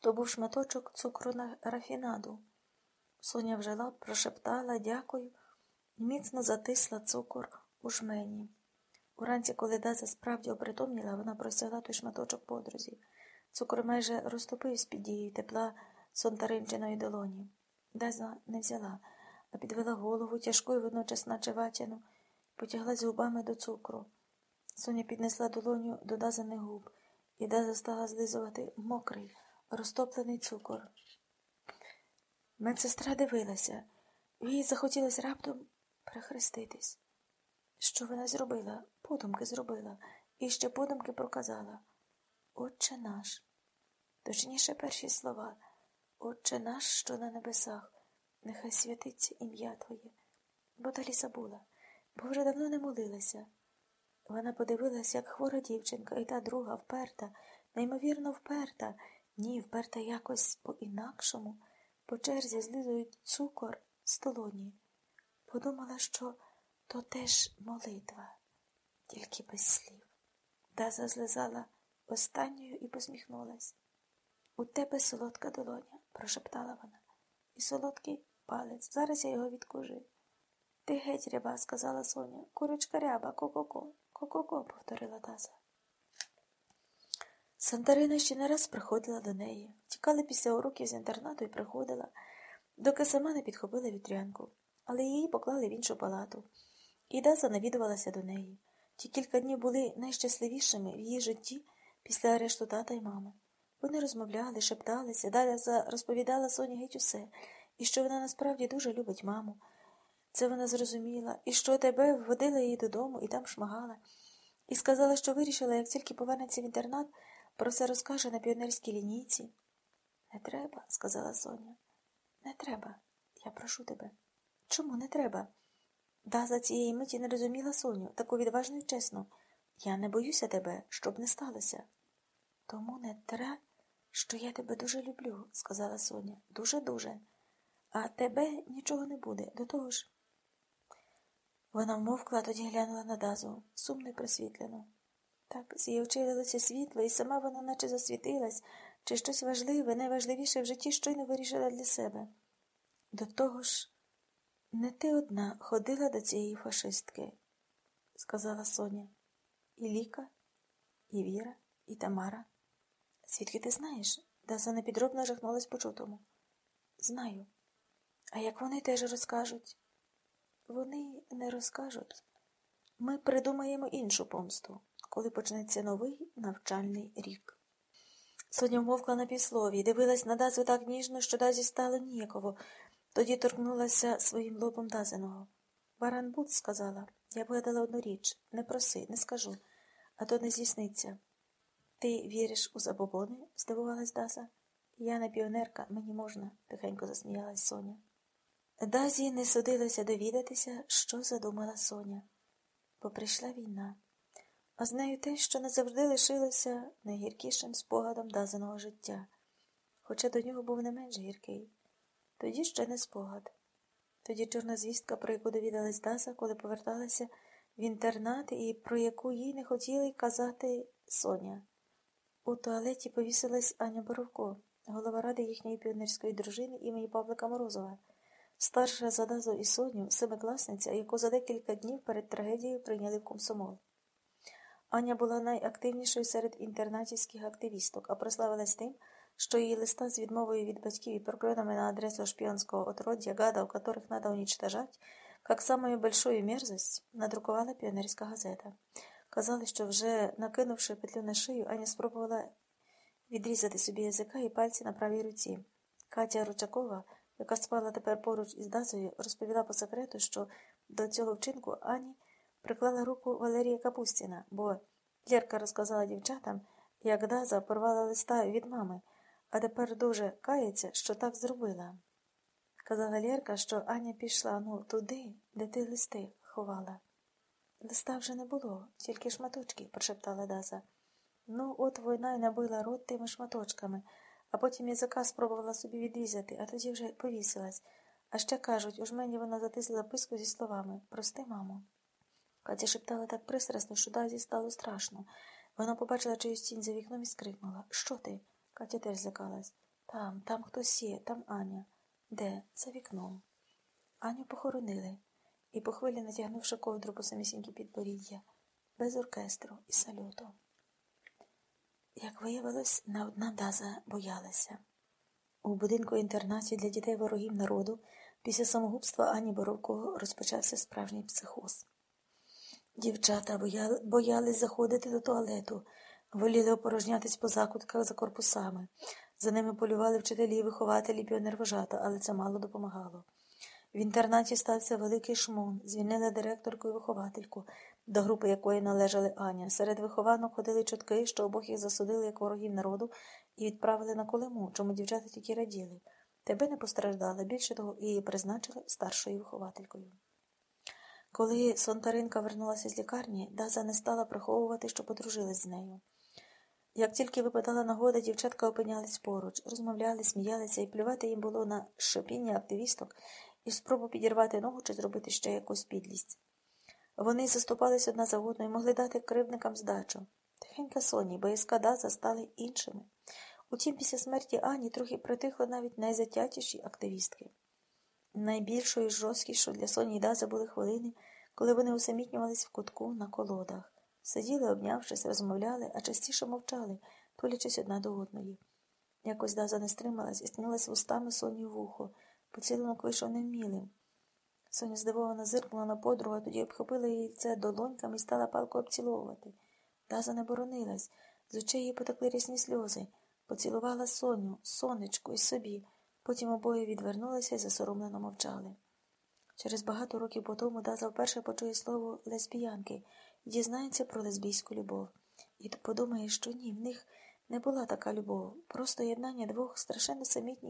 То був шматочок цукру на рафінаду. Соня вжила, прошептала дякую і міцно затисла цукор у жмені. Уранці, коли Даза справді опритомніла, вона простягла той шматочок подрузі. Цукор майже розтопився під дією тепла сонтаринчиної долоні. Даза не взяла, а підвела голову тяжкою водночас наче ватяну, потяглась губами до цукру. Соня піднесла долоню до дазаних губ, і Даза стала злизувати мокрий, розтоплений цукор. Медсестра дивилася, їй захотілося раптом перехреститись. Що вона зробила? Подумки зробила, і ще подумки проказала. Отче наш. Точніше перші слова. Отче наш, що на небесах, нехай святиться ім'я Твоє. Бо далі забула, бо вже давно не молилася. Вона подивилась, як хвора дівчинка, і та друга вперта, неймовірно вперта, ні, вперта якось по-інакшому, по черзі злизують цукор з долоні. Подумала, що то теж молитва, тільки без слів. Даза злизала останньою і посміхнулась. У тебе солодка долоня, прошептала вона, і солодкий палець. Зараз я його відкужу. Ти геть ряба, сказала Соня. Курочка ряба, ко-ко-ко, ко-ко-ко, повторила Даза. Сантарина ще не раз приходила до неї. Тікали після уроків з інтернату і приходила, доки сама не підхопила вітрянку, але її поклали в іншу палату. І Даза навідувалася до неї. Ті кілька днів були найщасливішими в її житті після арешту тата й мами. Вони розмовляли, шепталися, Даза розповідала Соні геть усе, і що вона насправді дуже любить маму. Це вона зрозуміла, і що тебе вводила її додому і там шмагала, і сказала, що вирішила, як тільки повернеться в інтернат, про все розкаже на піонерській лінійці. Не треба, сказала Соня. Не треба. Я прошу тебе. Чому не треба? Даза цієї миті не розуміла Соню, таку відважну і чесну. Я не боюся тебе, щоб не сталося. Тому не тре, що я тебе дуже люблю, сказала Соня. Дуже-дуже. А тебе нічого не буде. До того ж. Вона вмовкла, тоді глянула на Дазу, сумно й просвітлено. Так, з її очей лилося світло, і сама вона наче засвітилась, чи щось важливе, найважливіше в житті щойно вирішила для себе. До того ж, не ти одна ходила до цієї фашистки, сказала Соня. І Ліка, і Віра, і Тамара. Звідки ти знаєш? Даза непідробно жахнулась почутому. Знаю. А як вони теж розкажуть? Вони не розкажуть. Ми придумаємо іншу помсту, коли почнеться новий навчальний рік. Соня вмовкла на півслові, дивилась на Дазу так ніжно, що Дазі стало ніяково. Тоді торкнулася своїм лобом Дазиного. Баран Бут сказала, я вигадала одну річ не проси, не скажу, а то не здійсниться. Ти віриш у забобони? здивувалась Даза. Я не піонерка, мені можна, тихенько засміялась Соня. Дазі не судилося довідатися, що задумала Соня, бо прийшла війна, а з нею те, що назавжди лишилося найгіркішим спогадом дазаного життя, хоча до нього був не менш гіркий. Тоді ще не спогад. Тоді чорна звістка, про яку довідалась Даза, коли поверталася в інтернат і про яку їй не хотіли казати Соня. У туалеті повісилась Аня Боровко, голова ради їхньої піонерської дружини імені Павлика Морозова. Старша за Дазу і Соню, семикласниця, яку за декілька днів перед трагедією прийняли в комсомол. Аня була найактивнішою серед інтернатівських активісток, а прославилась тим, що її листа з відмовою від батьків і прокльонами на адресу шпіонского отродья, гада, у которых надо уничтожать, как самую большую мерзость, надрукувала піонерська газета. Казали, що вже накинувши петлю на шию, Аня спробувала відрізати собі язика і пальці на правій руці. Катя Ручакова – яка спала тепер поруч із Дазою, розповіла по секрету, що до цього вчинку Ані приклала руку Валерія Капустіна, бо Лєрка розказала дівчатам, як Даза порвала листа від мами, а тепер дуже кається, що так зробила. Казала Лєрка, що Аня пішла ну, туди, де ти листи ховала. Листа вже не було, тільки шматочки, прошептала Даза. Ну, от війна й набила рот тими шматочками а потім язика спробувала собі відрізати, а тоді вже повісилась. А ще кажуть, у жмені вона затисла записку зі словами Прости, мамо. Катя шептала так пристрасно, що Дазі стало страшно. Вона побачила чиюсь тінь за вікном і скрикнула Що ти? Катя теж злякалась. Там, там хтось є, там Аня. Де? За вікном. Аню похоронили і по хвилі натягнувши ковдру по самісінькі підборіддя, без оркестру і сальоту. Як виявилось, не одна Даза боялася. У будинку інтернаті для дітей ворогів народу після самогубства Ані Боровко розпочався справжній психоз. Дівчата бояли, боялись заходити до туалету, воліли опорожнятись по закутках за корпусами. За ними полювали вчителі і вихователі піонервожата, але це мало допомагало. В інтернаті стався великий шмон, звільнили директорку і виховательку, до групи якої належали Аня. Серед вихованок ходили чутки, що обох їх засудили як ворогів народу і відправили на колему, чому дівчата тільки раділи. Тебе не постраждала, більше того, її призначили старшою вихователькою. Коли Сонтаринка вернулася з лікарні, Даза не стала приховувати, що подружилась з нею. Як тільки випадала нагода, дівчатка опинялись поруч, розмовляли, сміялися, і плювати їм було на шипіння активісток і спробу підірвати ногу чи зробити ще якусь підлість. Вони заступались одна за одною і могли дати кривдникам здачу. Тихенька Соні, боязка Даза стали іншими. Утім, після смерті Ані трохи притихли навіть найзатятіші активістки. Найбільшою і жорсткішою для Соні і Дази були хвилини, коли вони усамітнювались в кутку на колодах. Сиділи, обнявшись, розмовляли, а частіше мовчали, тулячись одна до одної. Якось Даза не стрималась і стнулася вустами Соні в вухо. Поцілунок вийшов невмілим. Соня здивовано зиркнула на подругу, а тоді обхопила її це долоньками і стала палко обціловувати. Даза не боронилась, з очей її потекли рясні сльози. Поцілувала Соню, сонечку і собі. Потім обоє відвернулися і засоромлено мовчали. Через багато років по тому Даза вперше почує слово лесбіянки дізнається про лесбійську любов. І подумає, що ні, в них не була така любов, просто єднання двох страшенно самітніх